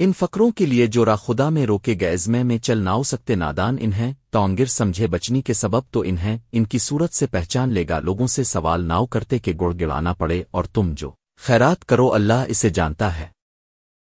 ان فقروں کے لیے جو را خدا میں روکے گئے ازمے میں چل ناؤ سکتے نادان انہیں تونگر سمجھے بچنی کے سبب تو انہیں، ان کی صورت سے پہچان لے گا لوگوں سے سوال ناؤ کرتے کہ گڑ گڑانا پڑے اور تم جو خیرات کرو اللہ اسے جانتا ہے۔